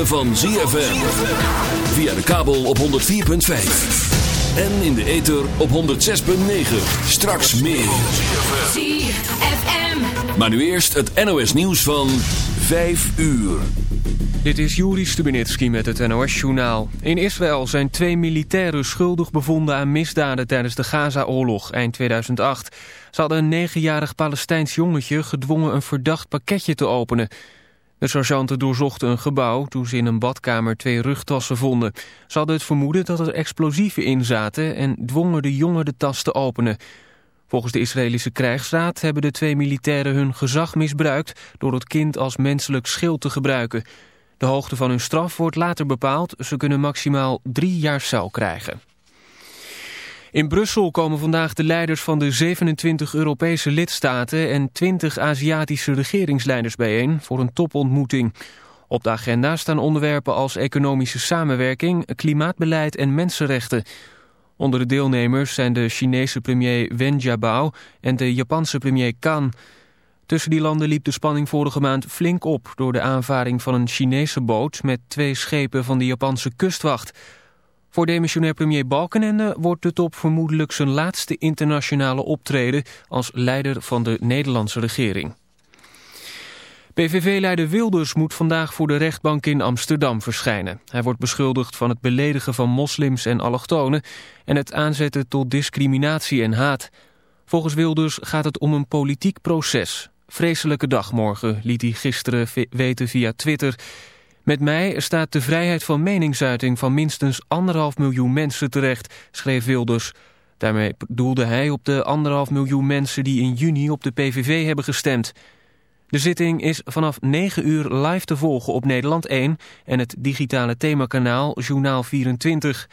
ritme van ZFM. Via de kabel op 104.5. En in de ether op 106.9. Straks meer. ZFM. Maar nu eerst het NOS nieuws van 5 uur. Dit is Juri Stubenitski met het NOS-journaal. In Israël zijn twee militairen schuldig bevonden aan misdaden tijdens de Gaza-oorlog eind 2008. Ze hadden een negenjarig Palestijns jongetje gedwongen een verdacht pakketje te openen. De sergeanten doorzochten een gebouw toen ze in een badkamer twee rugtassen vonden. Ze hadden het vermoeden dat er explosieven in zaten en dwongen de jongen de tas te openen. Volgens de Israëlische krijgsraad hebben de twee militairen hun gezag misbruikt door het kind als menselijk schild te gebruiken. De hoogte van hun straf wordt later bepaald. Ze kunnen maximaal drie jaar cel krijgen. In Brussel komen vandaag de leiders van de 27 Europese lidstaten en 20 Aziatische regeringsleiders bijeen voor een topontmoeting. Op de agenda staan onderwerpen als economische samenwerking, klimaatbeleid en mensenrechten. Onder de deelnemers zijn de Chinese premier Wen Jiabao en de Japanse premier Kan. Tussen die landen liep de spanning vorige maand flink op... door de aanvaring van een Chinese boot met twee schepen van de Japanse kustwacht. Voor demissionair premier Balkenende wordt de top vermoedelijk zijn laatste internationale optreden... als leider van de Nederlandse regering. PVV-leider Wilders moet vandaag voor de rechtbank in Amsterdam verschijnen. Hij wordt beschuldigd van het beledigen van moslims en allochtonen... en het aanzetten tot discriminatie en haat... Volgens Wilders gaat het om een politiek proces. Vreselijke dag morgen, liet hij gisteren weten via Twitter. Met mij staat de vrijheid van meningsuiting van minstens anderhalf miljoen mensen terecht, schreef Wilders. Daarmee doelde hij op de anderhalf miljoen mensen die in juni op de PVV hebben gestemd. De zitting is vanaf 9 uur live te volgen op Nederland 1 en het digitale themakanaal Journaal 24.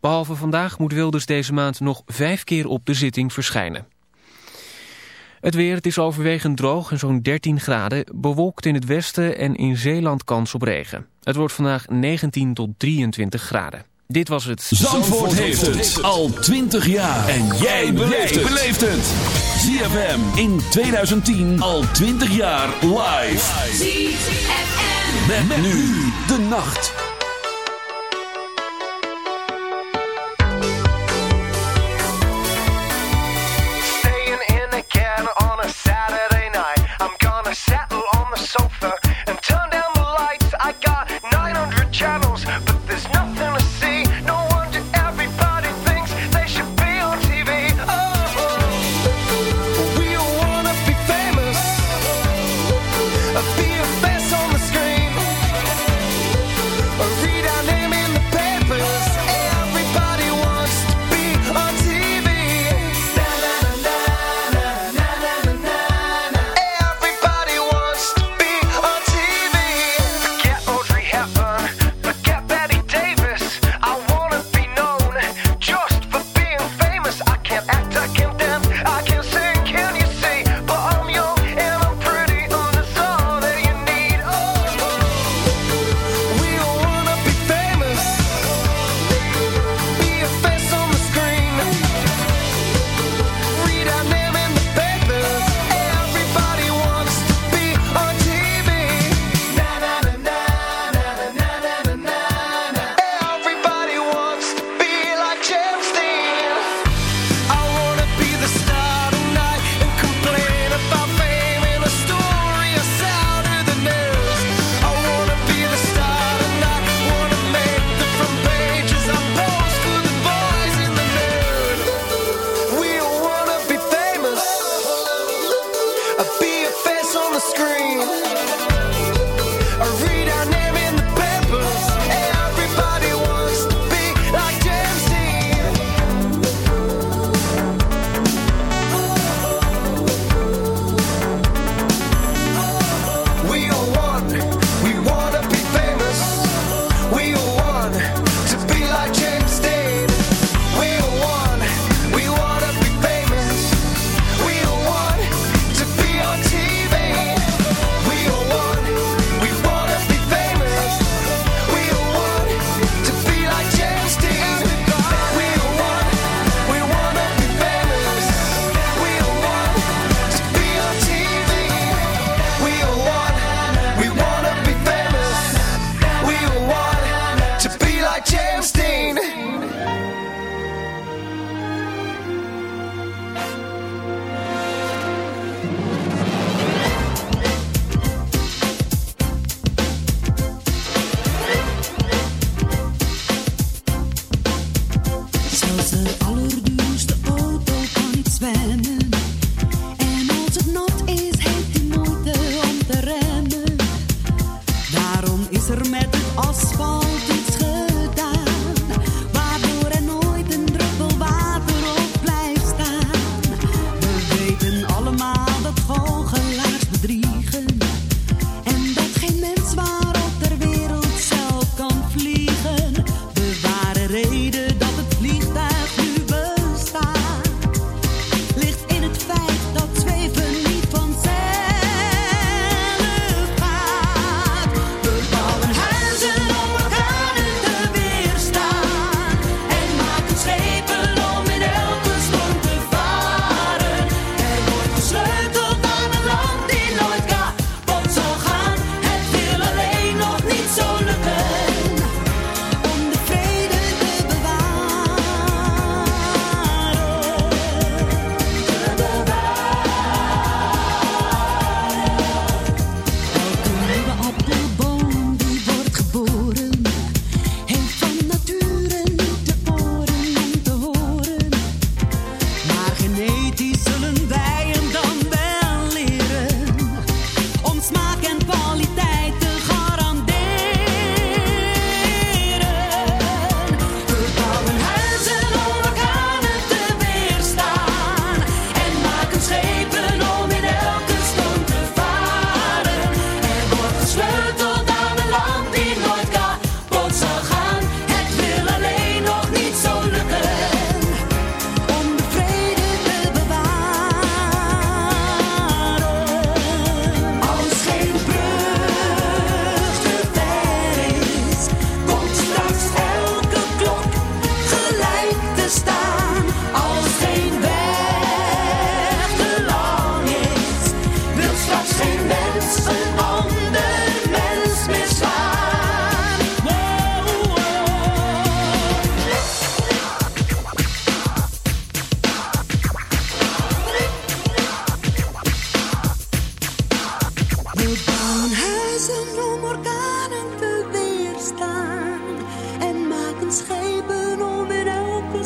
Behalve vandaag moet Wilders deze maand nog vijf keer op de zitting verschijnen. Het weer, het is overwegend droog en zo'n 13 graden. Bewolkt in het westen en in Zeeland kans op regen. Het wordt vandaag 19 tot 23 graden. Dit was het. Zandvoort, heeft het al 20 jaar. En jij beleeft het. ZFM in 2010 al 20 jaar live. ZFM. Met, nu de nacht.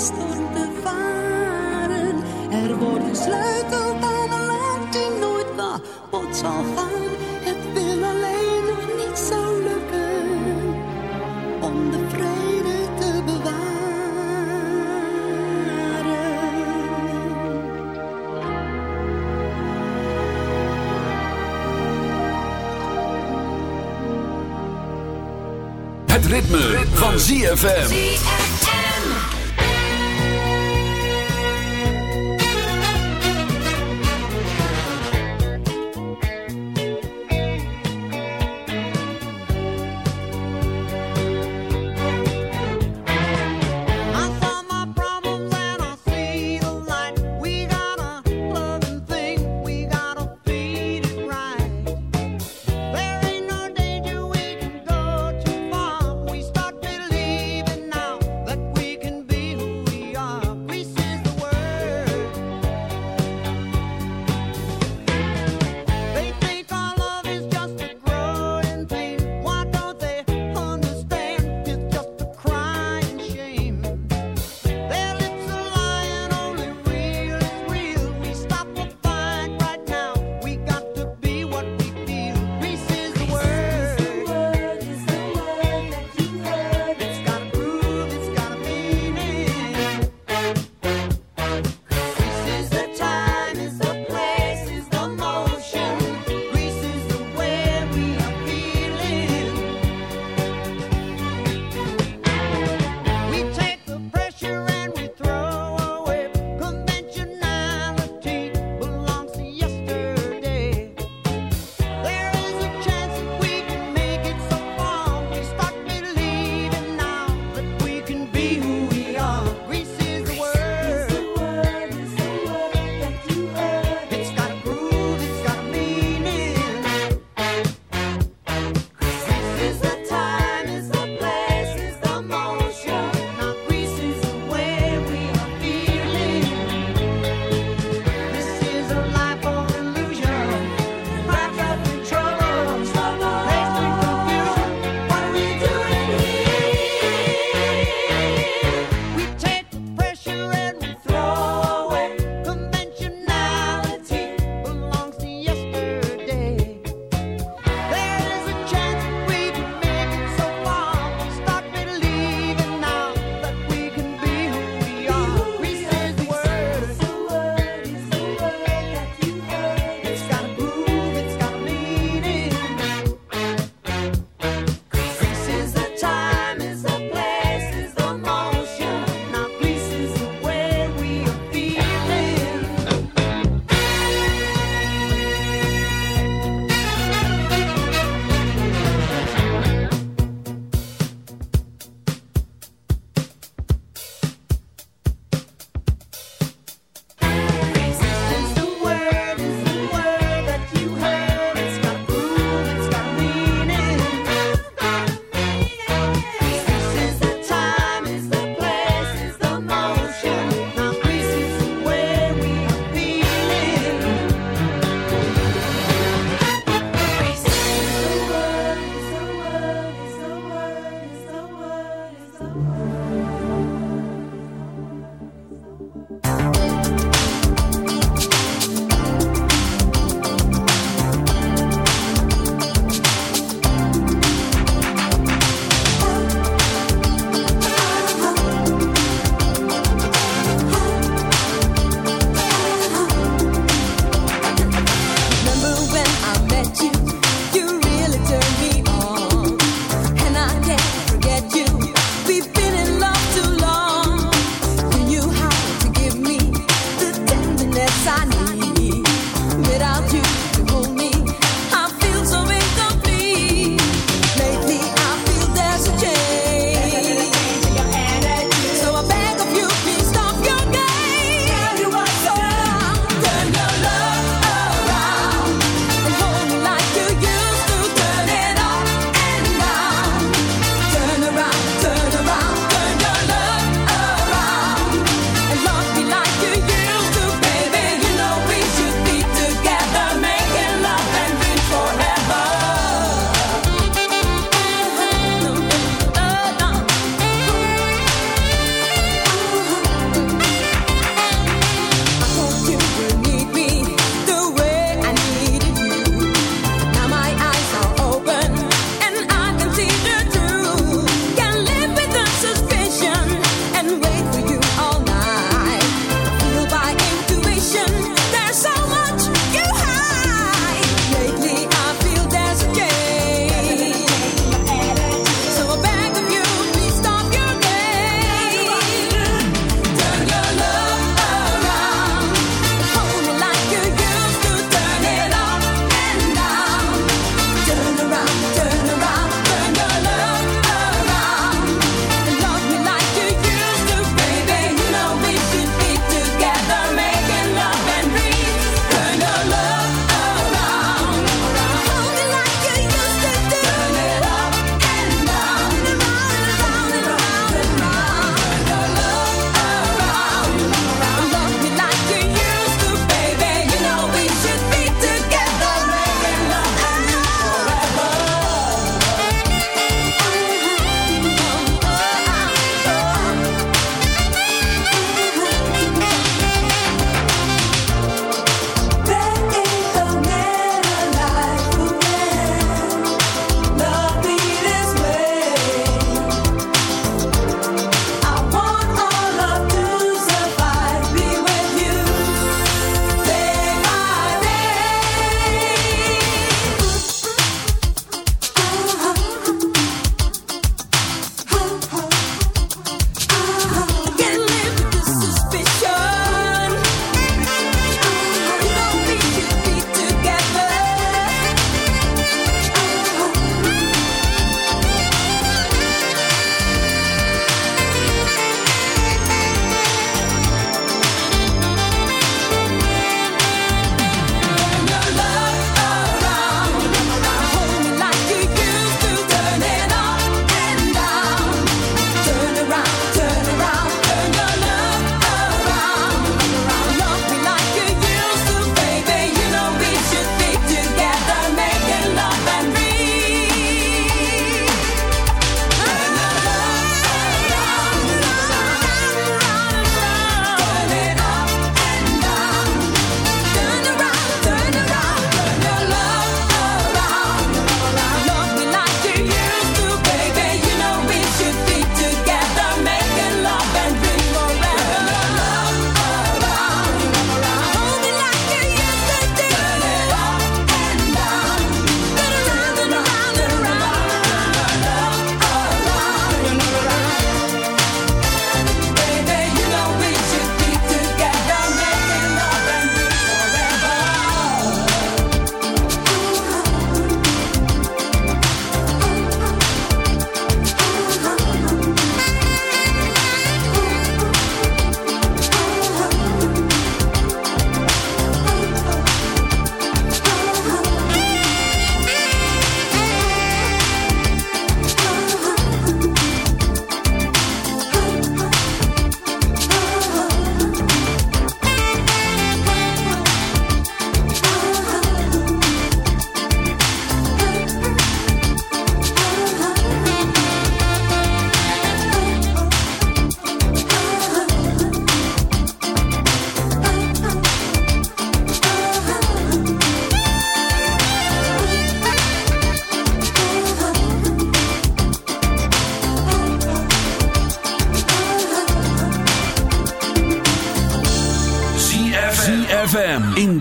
storm te varen. Er wordt gesleuteld aan een land die nooit wat zal gaan. Het wil alleen nog niet zo lukken om de vrede te bewaren. Het ritme, ritme. van ZFM.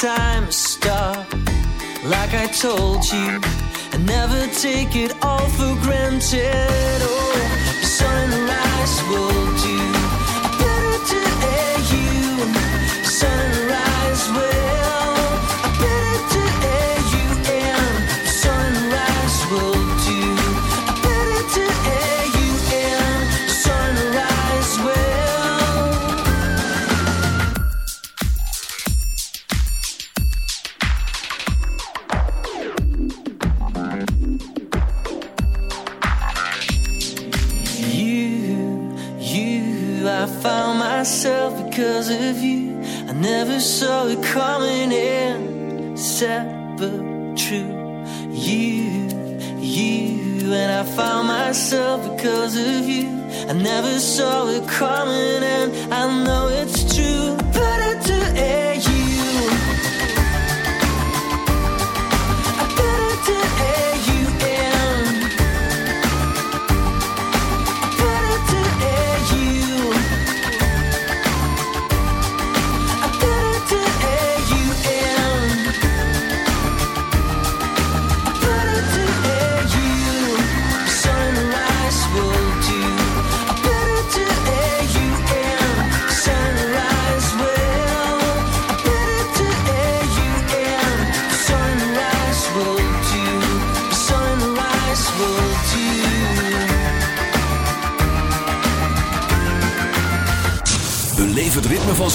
time stop. Like I told you, I never take it all for granted. Oh, sunrise will do.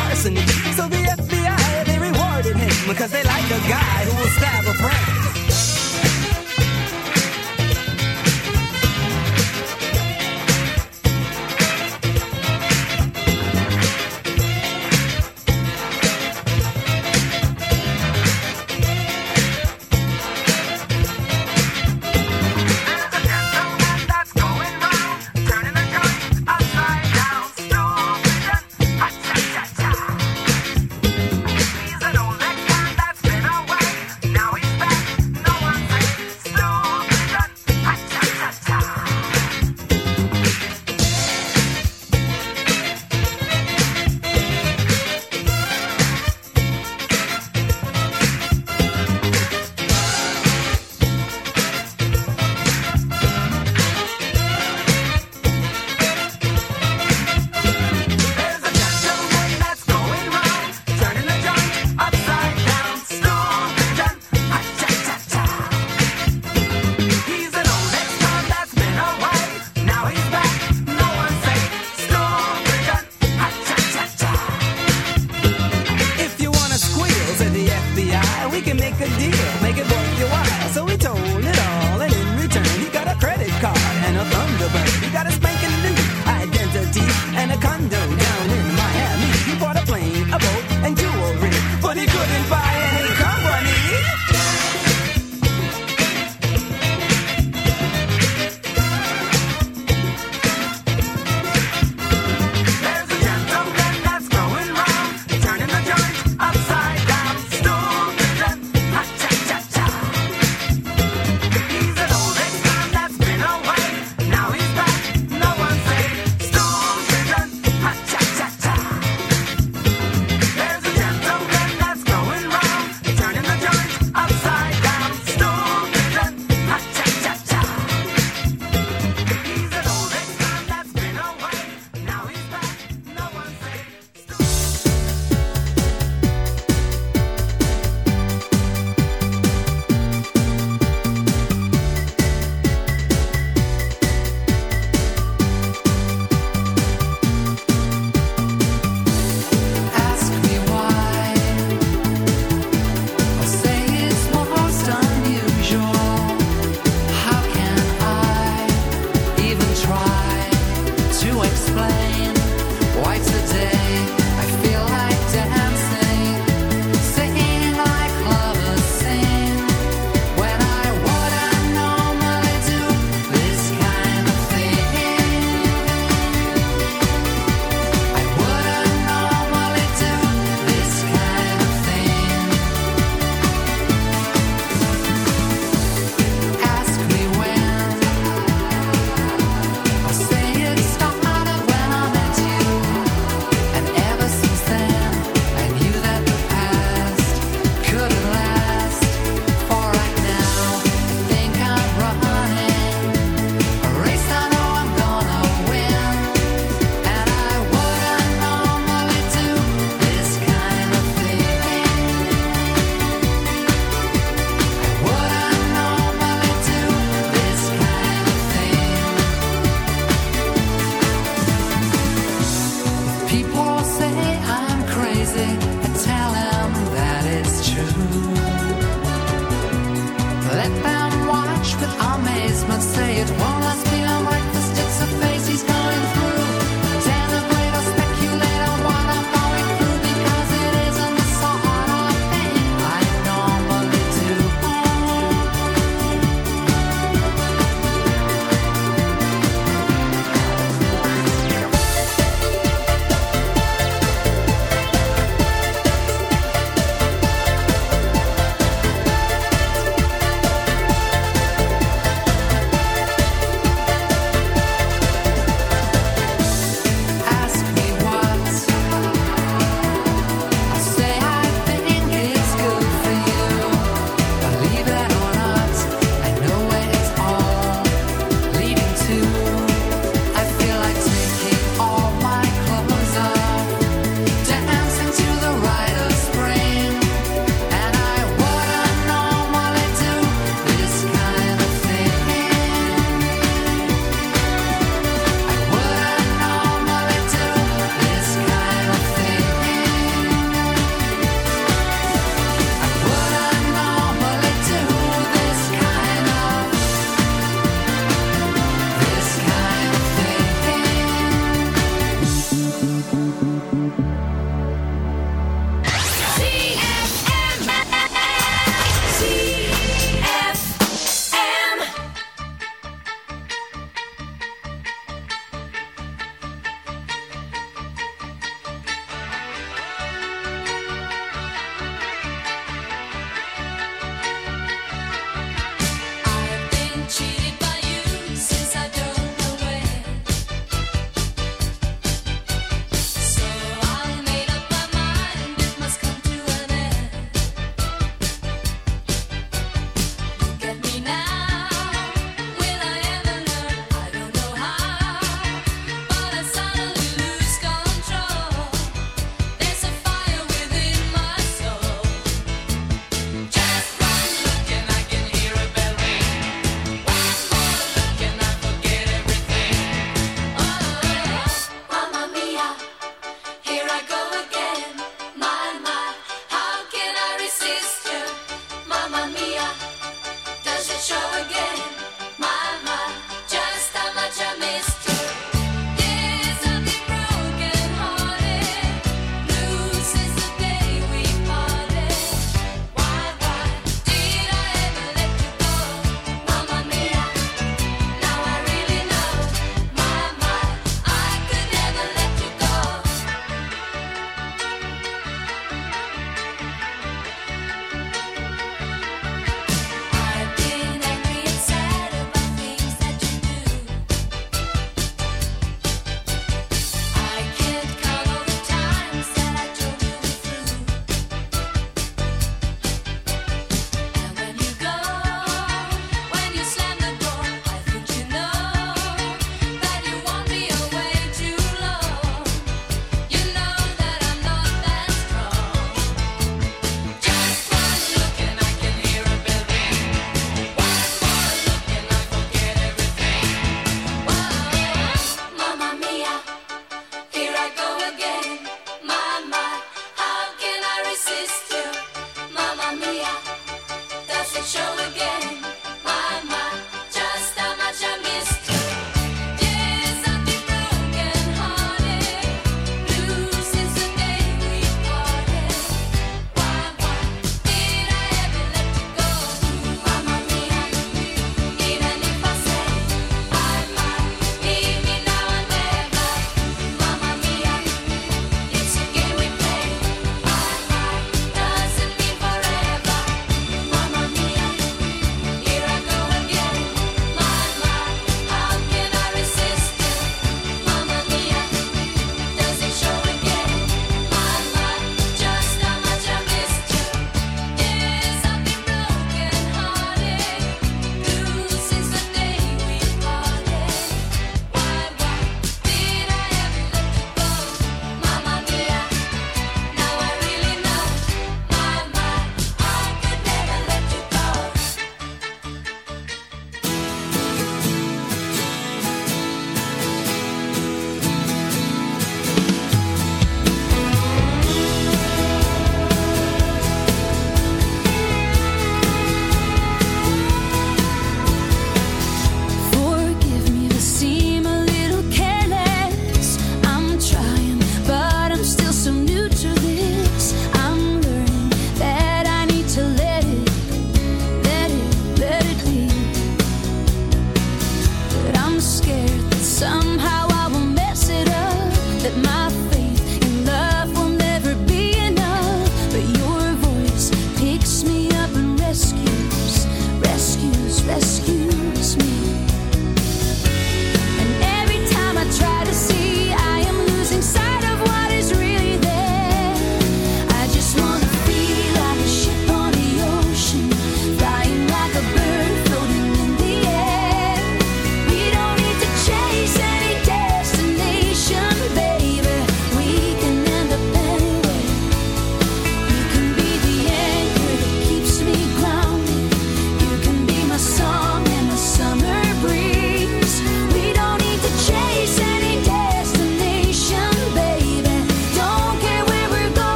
parsonage. So the FBI, they rewarded him because they like a guy who will stab a friend.